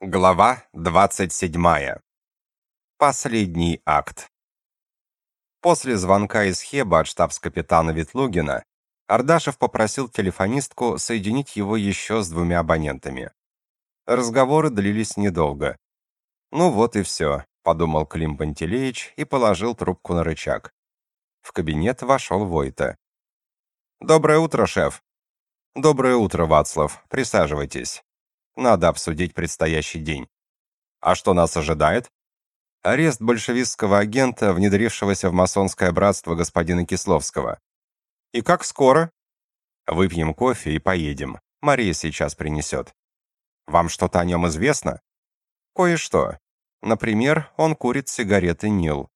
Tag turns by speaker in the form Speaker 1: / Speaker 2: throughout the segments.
Speaker 1: Глава 27. Последний акт. После звонка из Хеба от штабс-капитана Ветлугина Ардашев попросил телефонистку соединить его еще с двумя абонентами. Разговоры длились недолго. «Ну вот и все», — подумал Клим Пантелеич и положил трубку на рычаг. В кабинет вошел Войта. «Доброе утро, шеф». «Доброе утро, Вацлав. Присаживайтесь». Надо обсудить предстоящий день. А что нас ожидает? Арест большевистского агента, внедрившегося в масонское братство господина Кисловского. И как скоро? Выпьем кофе и поедем. Мария сейчас принесет. Вам что-то о нем известно? Кое-что. Например, он курит сигареты Нил.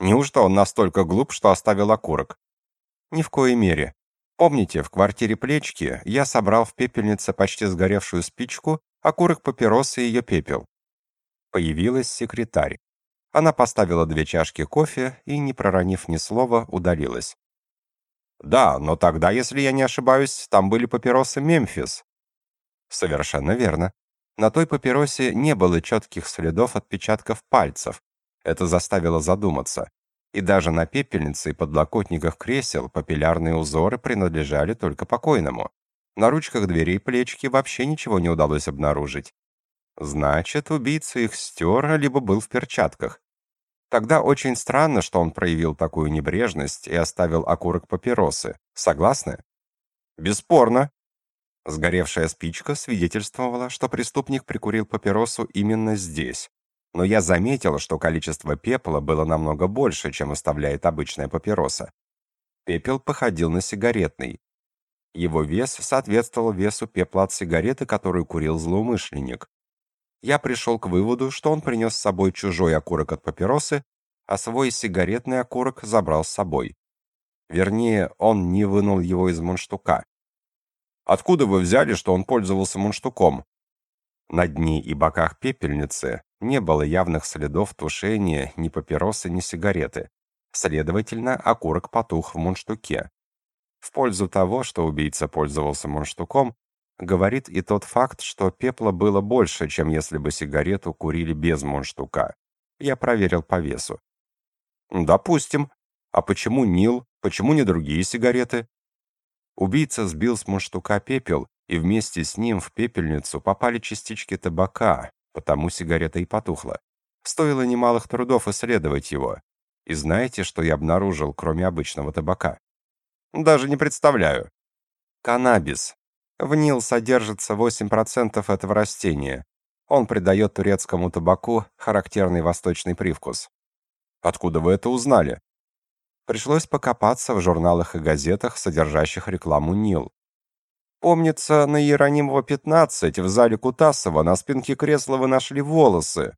Speaker 1: Неужто он настолько глуп, что оставил окурок? Ни в коей мере. Помните, в квартире Плечки я собрал в пепельнице почти сгоревшую спичку, окурок папиросы и ее пепел. Появилась секретарь. Она поставила две чашки кофе и, не проронив ни слова, удалилась. «Да, но тогда, если я не ошибаюсь, там были папиросы «Мемфис». Совершенно верно. На той папиросе не было четких следов отпечатков пальцев. Это заставило задуматься и даже на пепельнице и подлокотниках кресел папиллярные узоры принадлежали только покойному. На ручках дверей плечки вообще ничего не удалось обнаружить. Значит, убийца их стер, либо был в перчатках. Тогда очень странно, что он проявил такую небрежность и оставил окурок папиросы. Согласны? Бесспорно. Сгоревшая спичка свидетельствовала, что преступник прикурил папиросу именно здесь, но я заметил, что количество пепла было намного больше, чем оставляет обычная папироса. Пепел походил на сигаретный. Его вес соответствовал весу пепла от сигареты, которую курил злоумышленник. Я пришел к выводу, что он принес с собой чужой окурок от папиросы, а свой сигаретный окурок забрал с собой. Вернее, он не вынул его из мундштука. Откуда вы взяли, что он пользовался мундштуком? На дне и боках пепельницы не было явных следов тушения ни папиросы, ни сигареты. Следовательно, окурок потух в мундштуке. В пользу того, что убийца пользовался мундштуком, говорит и тот факт, что пепла было больше, чем если бы сигарету курили без мундштука. Я проверил по весу. Допустим. А почему Нил? Почему не другие сигареты? Убийца сбил с мундштука пепел, и вместе с ним в пепельницу попали частички табака, потому сигарета и потухла. Стоило немалых трудов исследовать его. И знаете, что я обнаружил, кроме обычного табака? Даже не представляю. Каннабис. В нил содержится 8% этого растения. Он придает турецкому табаку характерный восточный привкус. Откуда вы это узнали? Пришлось покопаться в журналах и газетах, содержащих рекламу Нил. Помнится, на Иеронимова 15 в зале Кутасова на спинке кресла вы нашли волосы.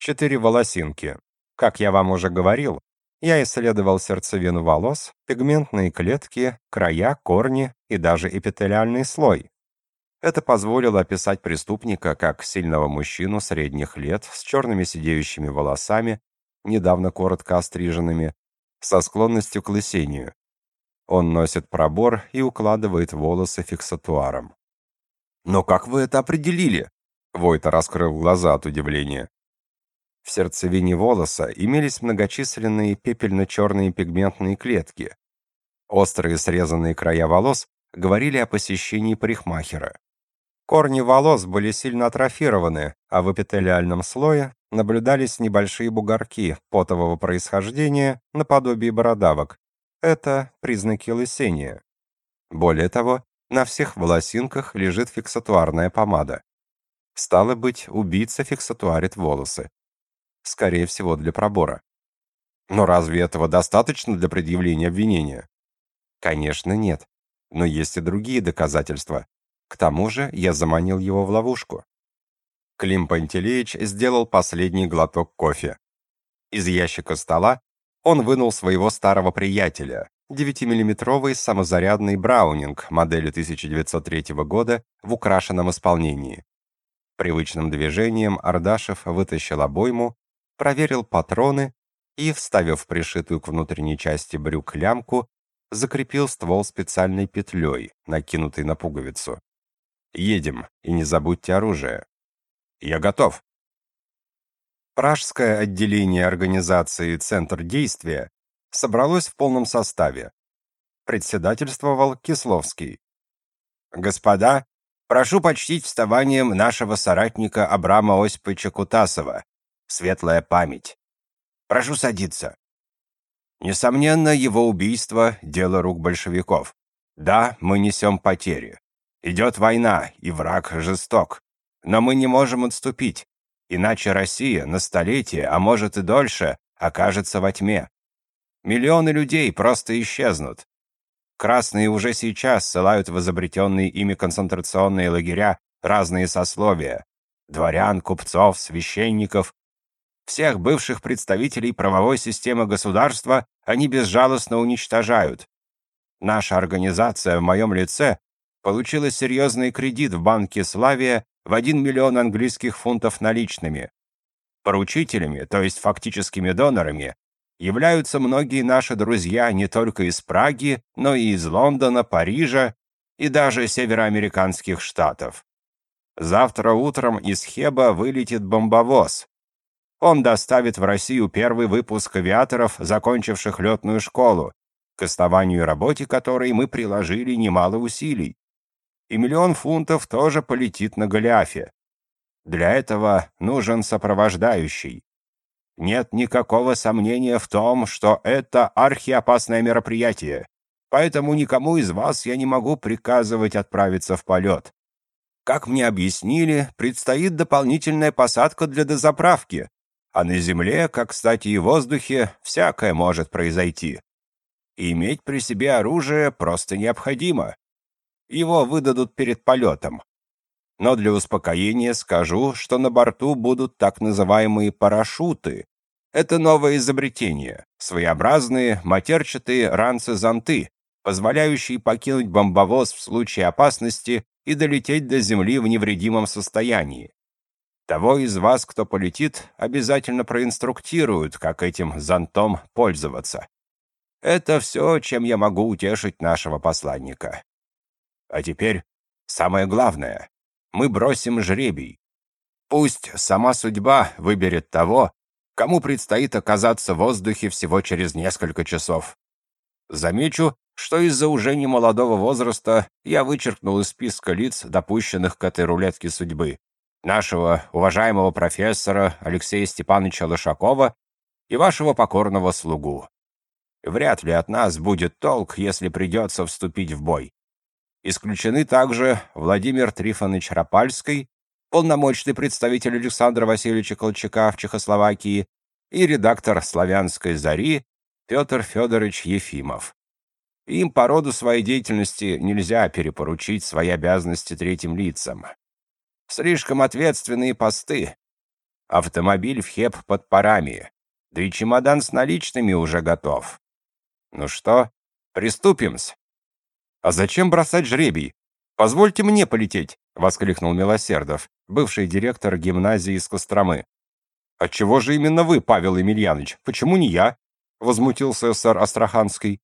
Speaker 1: Четыре волосинки. Как я вам уже говорил, я исследовал сердцевину волос, пигментные клетки, края, корни и даже эпителиальный слой. Это позволило описать преступника как сильного мужчину средних лет с черными сидеющими волосами, недавно коротко остриженными, со склонностью к лысению. Он носит пробор и укладывает волосы фиксатуаром. «Но как вы это определили?» Войта раскрыл глаза от удивления. В сердцевине волоса имелись многочисленные пепельно-черные пигментные клетки. Острые срезанные края волос говорили о посещении парикмахера. Корни волос были сильно атрофированы, а в эпителиальном слое наблюдались небольшие бугорки потового происхождения наподобие бородавок, это признаки лысения. Более того, на всех волосинках лежит фиксатуарная помада. Стало быть, убийца фиксатуарит волосы. Скорее всего, для пробора. Но разве этого достаточно для предъявления обвинения? Конечно, нет. Но есть и другие доказательства. К тому же я заманил его в ловушку. Клим Пантелеич сделал последний глоток кофе. Из ящика стола он вынул своего старого приятеля, 9-миллиметровый самозарядный Браунинг модели 1903 года в украшенном исполнении. Привычным движением Ардашев вытащил обойму, проверил патроны и, вставив пришитую к внутренней части брюк лямку, закрепил ствол специальной петлей, накинутой на пуговицу. «Едем, и не забудьте оружие». Я готов. Пражское отделение организации «Центр действия» собралось в полном составе. Председательствовал Кисловский. «Господа, прошу почтить вставанием нашего соратника Абрама Осиповича Кутасова. Светлая память. Прошу садиться. Несомненно, его убийство – дело рук большевиков. Да, мы несем потери. Идет война, и враг жесток. Но мы не можем отступить, иначе Россия на столетие, а может и дольше, окажется во тьме. Миллионы людей просто исчезнут. Красные уже сейчас ссылают в изобретенные ими концентрационные лагеря разные сословия – дворян, купцов, священников. Всех бывших представителей правовой системы государства они безжалостно уничтожают. Наша организация в моем лице получила серьезный кредит в банке «Славия» в 1 миллион английских фунтов наличными. Поручителями, то есть фактическими донорами, являются многие наши друзья не только из Праги, но и из Лондона, Парижа и даже североамериканских штатов. Завтра утром из Хеба вылетит бомбовоз. Он доставит в Россию первый выпуск авиаторов, закончивших летную школу, к основанию работе которой мы приложили немало усилий. И миллион фунтов тоже полетит на Голиафе. Для этого нужен сопровождающий. Нет никакого сомнения в том, что это архиопасное мероприятие, поэтому никому из вас я не могу приказывать отправиться в полет. Как мне объяснили, предстоит дополнительная посадка для дозаправки, а на земле, как, кстати, и в воздухе, всякое может произойти. И иметь при себе оружие просто необходимо. Его выдадут перед полетом. Но для успокоения скажу, что на борту будут так называемые парашюты. Это новое изобретение, своеобразные матерчатые ранцы-зонты, позволяющие покинуть бомбовоз в случае опасности и долететь до земли в невредимом состоянии. Того из вас, кто полетит, обязательно проинструктируют, как этим зонтом пользоваться. Это все, чем я могу утешить нашего посланника. А теперь самое главное мы бросим жребий. Пусть сама судьба выберет того, кому предстоит оказаться в воздухе всего через несколько часов. Замечу, что из-за уже немолодого возраста я вычеркнул из списка лиц, допущенных к этой рулетке судьбы, нашего уважаемого профессора Алексея Степановича Лышакова и вашего покорного слугу. Вряд ли от нас будет толк, если придется вступить в бой. Исключены также Владимир Трифонович Рапальский, полномочный представитель Александра Васильевича Колчака в Чехословакии и редактор «Славянской зари» Петр Федорович Ефимов. Им по роду своей деятельности нельзя перепоручить свои обязанности третьим лицам. Слишком ответственные посты. Автомобиль в ХЕП под парами, да и чемодан с наличными уже готов. Ну что, приступим-с. «А зачем бросать жребий? Позвольте мне полететь!» — воскликнул Милосердов, бывший директор гимназии из Костромы. «Отчего же именно вы, Павел Емельянович? Почему не я?» — возмутился сэр Астраханский.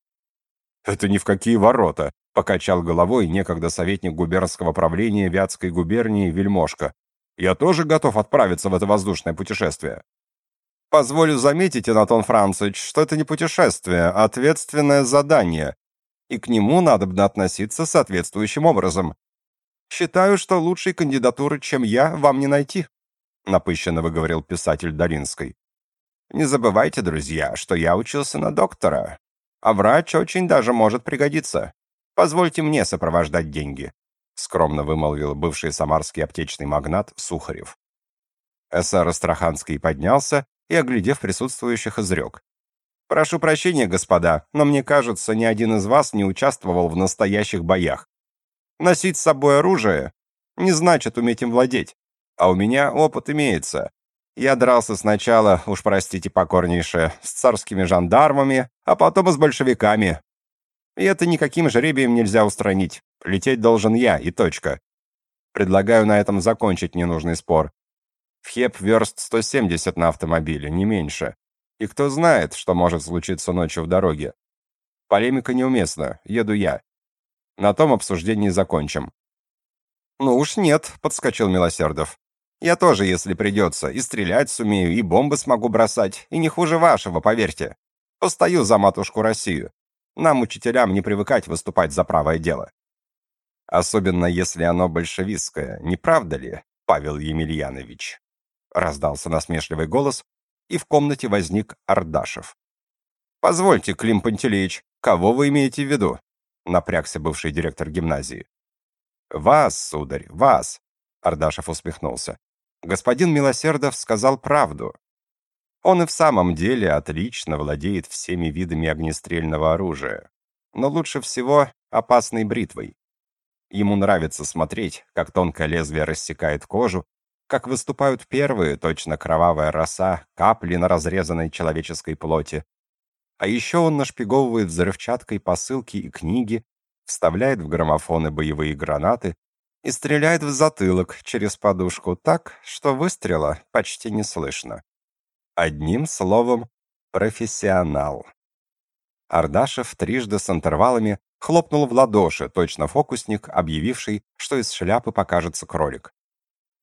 Speaker 1: «Это ни в какие ворота», — покачал головой некогда советник губернского правления Вятской губернии Вельмошка. «Я тоже готов отправиться в это воздушное путешествие». «Позволю заметить, Анатон Францич, что это не путешествие, а ответственное задание, и к нему надо бы относиться соответствующим образом. Считаю, что лучшей кандидатуры, чем я, вам не найти», — напыщенно выговорил писатель Долинской. «Не забывайте, друзья, что я учился на доктора, а врач очень даже может пригодиться. Позвольте мне сопровождать деньги», — скромно вымолвил бывший самарский аптечный магнат Сухарев. Эсэр Астраханский поднялся и, оглядев присутствующих, изрек. Прошу прощения, господа, но мне кажется, ни один из вас не участвовал в настоящих боях. Носить с собой оружие не значит уметь им владеть, а у меня опыт имеется. Я дрался сначала, уж простите покорнейше, с царскими жандармами, а потом и с большевиками. И это никаким жребием нельзя устранить. Лететь должен я, и точка. Предлагаю на этом закончить ненужный спор. В Хеп верст 170 на автомобиле, не меньше. И кто знает, что может случиться ночью в дороге. Полемика неуместна, еду я. На том обсуждении закончим. «Ну уж нет», — подскочил Милосердов. Я тоже, если придется, и стрелять сумею, и бомбы смогу бросать, и не хуже вашего, поверьте. Постою за матушку Россию. Нам, учителям, не привыкать выступать за правое дело. Особенно если оно большевистское, не правда ли, Павел Емельянович? Раздался насмешливый голос, и в комнате возник Ардашев. «Позвольте, Клим Пантелеич, кого вы имеете в виду?» Напрягся бывший директор гимназии. «Вас, сударь, вас!» Ардашев усмехнулся. «Господин Милосердов сказал правду. Он и в самом деле отлично владеет всеми видами огнестрельного оружия, но лучше всего опасной бритвой. Ему нравится смотреть, как тонкое лезвие рассекает кожу, как выступают первые, точно кровавая роса, капли на разрезанной человеческой плоти. А еще он нашпиговывает взрывчаткой посылки и книги, вставляет в граммофоны боевые гранаты и стреляет в затылок через подушку так, что выстрела почти не слышно. Одним словом, профессионал. Ардашев трижды с интервалами хлопнул в ладоши, точно фокусник, объявивший, что из шляпы покажется кролик.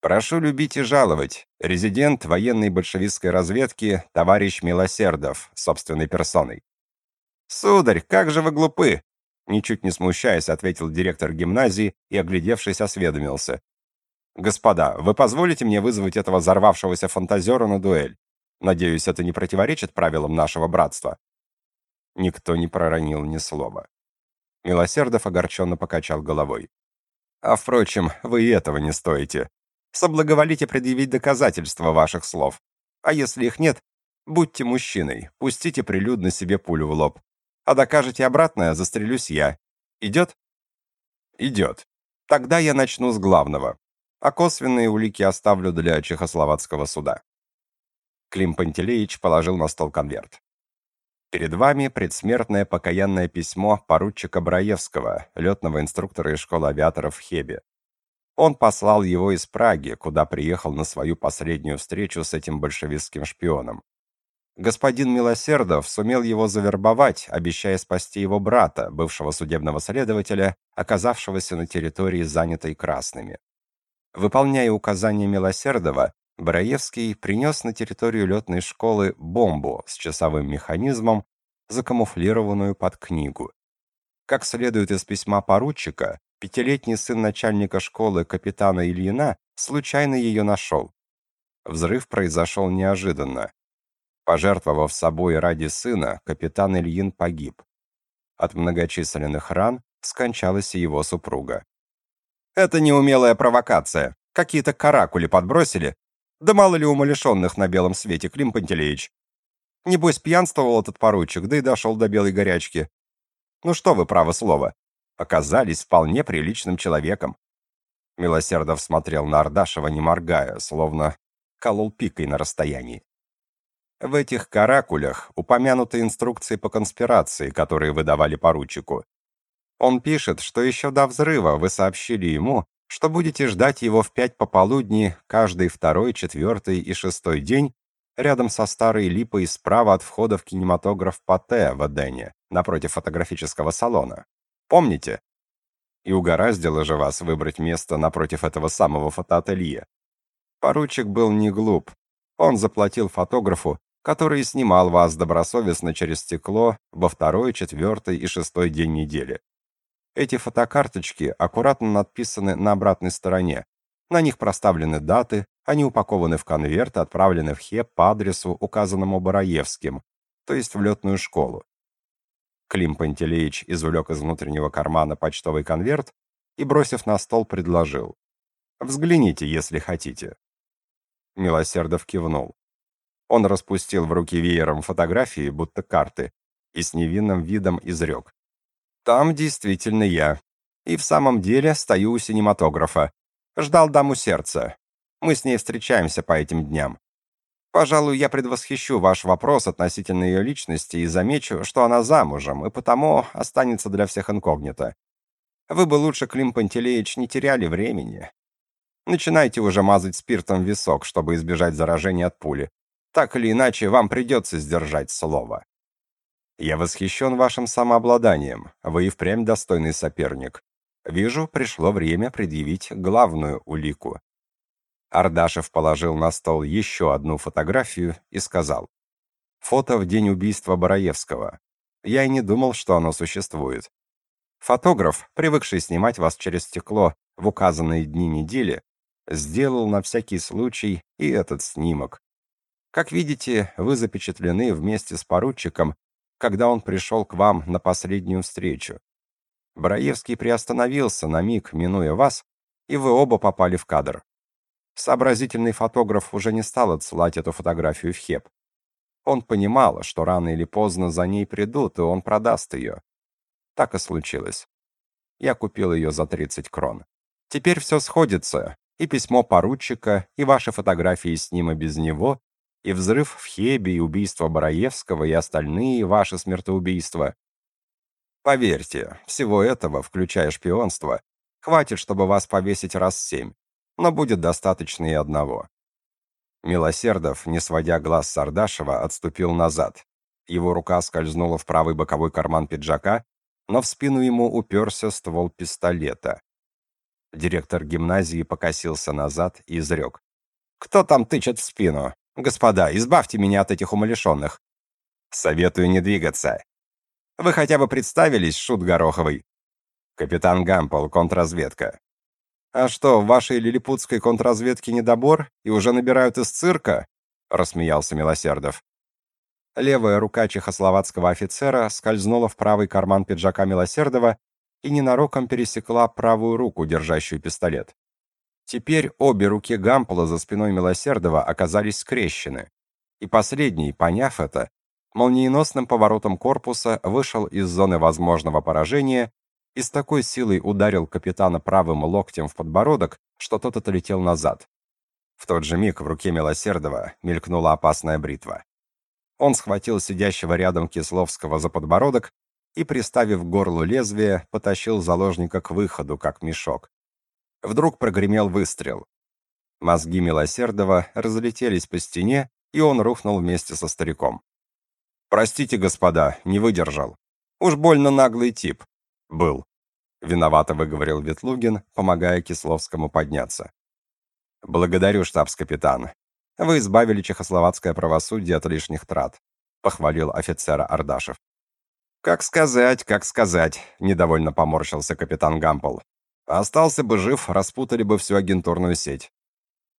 Speaker 1: «Прошу любить и жаловать. Резидент военной большевистской разведки товарищ Милосердов, собственной персоной». «Сударь, как же вы глупы!» Ничуть не смущаясь, ответил директор гимназии и, оглядевшись, осведомился. «Господа, вы позволите мне вызвать этого взорвавшегося фантазера на дуэль? Надеюсь, это не противоречит правилам нашего братства?» Никто не проронил ни слова. Милосердов огорченно покачал головой. «А, впрочем, вы и этого не стоите. Соблаговолите предъявить доказательства ваших слов. А если их нет, будьте мужчиной, пустите прилюдно себе пулю в лоб. А докажете обратное, застрелюсь я. Идет?» «Идет. Тогда я начну с главного. А косвенные улики оставлю для чехословацкого суда». Клим Пантелеич положил на стол конверт. Перед вами предсмертное покаянное письмо поручика Браевского, летного инструктора из школы авиаторов в Хебе. Он послал его из Праги, куда приехал на свою последнюю встречу с этим большевистским шпионом. Господин Милосердов сумел его завербовать, обещая спасти его брата, бывшего судебного следователя, оказавшегося на территории, занятой красными. Выполняя указания Милосердова, Браевский принес на территорию летной школы бомбу с часовым механизмом, закамуфлированную под книгу. Как следует из письма поручика, пятилетний сын начальника школы капитана Ильина случайно ее нашел. Взрыв произошел неожиданно. Пожертвовав собой ради сына, капитан Ильин погиб. От многочисленных ран скончалась и его супруга. «Это неумелая провокация. Какие-то каракули подбросили, да мало ли умалишенных на белом свете, Клим Пантелеич. Небось, пьянствовал этот поручик, да и дошел до белой горячки. Ну что вы, право слово, оказались вполне приличным человеком. Милосердов смотрел на Ардашева, не моргая, словно колол пикой на расстоянии. В этих каракулях упомянуты инструкции по конспирации, которые выдавали поручику. Он пишет, что еще до взрыва вы сообщили ему, что будете ждать его в пять пополудни каждый второй, четвертый и шестой день рядом со старой липой справа от входа в кинематограф Патте в Эдене, напротив фотографического салона. Помните? И угораздило же вас выбрать место напротив этого самого фотоателье. Поручик был не глуп. Он заплатил фотографу, который снимал вас добросовестно через стекло во второй, четвертый и шестой день недели. Эти фотокарточки аккуратно надписаны на обратной стороне. На них проставлены даты, они упакованы в конверт и отправлены в ХЕП по адресу, указанному Бараевским, то есть в летную школу. Клим Пантелеич извлек из внутреннего кармана почтовый конверт и, бросив на стол, предложил. «Взгляните, если хотите». Милосердов кивнул. Он распустил в руки веером фотографии, будто карты, и с невинным видом изрек. Там действительно я. И в самом деле стою у синематографа. Ждал даму сердца. Мы с ней встречаемся по этим дням. Пожалуй, я предвосхищу ваш вопрос относительно ее личности и замечу, что она замужем, и потому останется для всех инкогнито. Вы бы лучше, Клим Пантелеич, не теряли времени. Начинайте уже мазать спиртом висок, чтобы избежать заражения от пули. Так или иначе, вам придется сдержать слово. Я восхищен вашим самообладанием. Вы и впрямь достойный соперник. Вижу, пришло время предъявить главную улику. Ардашев положил на стол еще одну фотографию и сказал. «Фото в день убийства Бараевского. Я и не думал, что оно существует. Фотограф, привыкший снимать вас через стекло в указанные дни недели, сделал на всякий случай и этот снимок. Как видите, вы запечатлены вместе с поручиком, когда он пришел к вам на последнюю встречу. Браевский приостановился на миг, минуя вас, и вы оба попали в кадр. Сообразительный фотограф уже не стал отсылать эту фотографию в Хеп. Он понимал, что рано или поздно за ней придут, и он продаст ее. Так и случилось. Я купил ее за 30 крон. Теперь все сходится, и письмо поручика, и ваши фотографии с ним и без него, и взрыв в Хебе, и убийство Бараевского, и остальные ваши смертоубийства. Поверьте, всего этого, включая шпионство, хватит, чтобы вас повесить раз семь, но будет достаточно и одного. Милосердов, не сводя глаз с Ардашева, отступил назад. Его рука скользнула в правый боковой карман пиджака, но в спину ему уперся ствол пистолета. Директор гимназии покосился назад и изрек. «Кто там тычет в спину? Господа, избавьте меня от этих умалишенных. Советую не двигаться. Вы хотя бы представились, шут Гороховый? Капитан Гампл, контрразведка. А что, в вашей лилипутской контрразведке недобор и уже набирают из цирка? Рассмеялся Милосердов. Левая рука чехословацкого офицера скользнула в правый карман пиджака Милосердова и ненароком пересекла правую руку, держащую пистолет. Теперь обе руки Гампола за спиной Милосердова оказались скрещены, и последний, поняв это, молниеносным поворотом корпуса вышел из зоны возможного поражения и с такой силой ударил капитана правым локтем в подбородок, что тот отлетел назад. В тот же миг в руке Милосердова мелькнула опасная бритва. Он схватил сидящего рядом Кисловского за подбородок и, приставив к горлу лезвие, потащил заложника к выходу, как мешок. Вдруг прогремел выстрел. Мозги Милосердова разлетелись по стене, и он рухнул вместе со стариком. «Простите, господа, не выдержал. Уж больно наглый тип. Был». Виновато выговорил Ветлугин, помогая Кисловскому подняться. «Благодарю, штабс-капитан. Вы избавили чехословацкое правосудие от лишних трат», похвалил офицера Ардашев. «Как сказать, как сказать», — недовольно поморщился капитан Гампл. Остался бы жив, распутали бы всю агентурную сеть.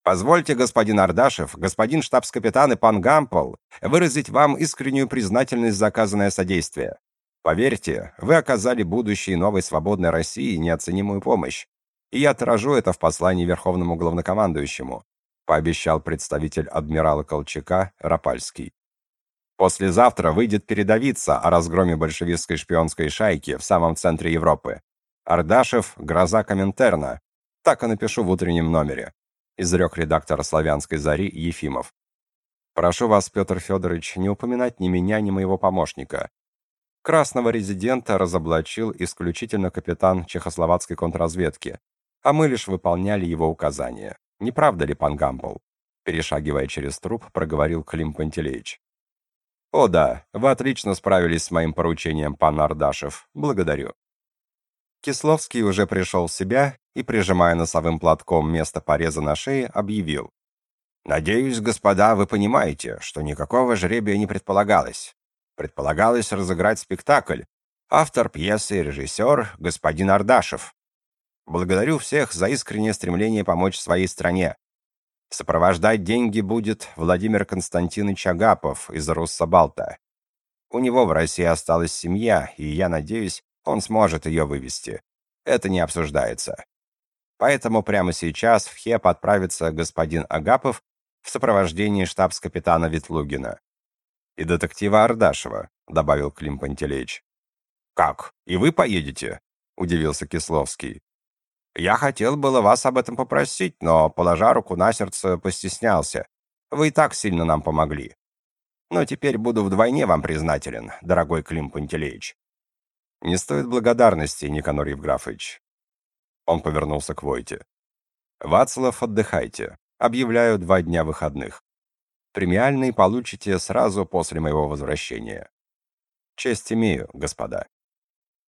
Speaker 1: Позвольте, господин Ардашев, господин штабс-капитан и пан Гампл, выразить вам искреннюю признательность за оказанное содействие. Поверьте, вы оказали будущей новой свободной России неоценимую помощь. И я отражу это в послании Верховному главнокомандующему, пообещал представитель адмирала Колчака Рапальский. Послезавтра выйдет передавиться о разгроме большевистской шпионской шайки в самом центре Европы. Ардашев, гроза Коминтерна. Так и напишу в утреннем номере. Изрек редактор «Славянской зари» Ефимов. Прошу вас, Петр Федорович, не упоминать ни меня, ни моего помощника. Красного резидента разоблачил исключительно капитан чехословацкой контрразведки, а мы лишь выполняли его указания. Не правда ли, пан Гампл? Перешагивая через труп, проговорил Клим Пантелеич. «О да, вы отлично справились с моим поручением, пан Ардашев. Благодарю». Кисловский уже пришел в себя и, прижимая носовым платком место пореза на шее, объявил. «Надеюсь, господа, вы понимаете, что никакого жребия не предполагалось. Предполагалось разыграть спектакль. Автор пьесы и режиссер — господин Ардашев. Благодарю всех за искреннее стремление помочь своей стране. Сопровождать деньги будет Владимир Константинович Агапов из Руссобалта. У него в России осталась семья, и я надеюсь, он сможет ее вывести. Это не обсуждается. Поэтому прямо сейчас в ХЕП отправится господин Агапов в сопровождении штабс-капитана Ветлугина. «И детектива Ардашева», — добавил Клим Пантелеич. «Как? И вы поедете?» — удивился Кисловский. «Я хотел было вас об этом попросить, но, положа руку на сердце, постеснялся. Вы и так сильно нам помогли. Но теперь буду вдвойне вам признателен, дорогой Клим Пантелеич. Не стоит благодарности, Никанор Евграфович. Он повернулся к Войте. Вацлав, отдыхайте. Объявляю два дня выходных. Премиальный получите сразу после моего возвращения. Честь имею, господа.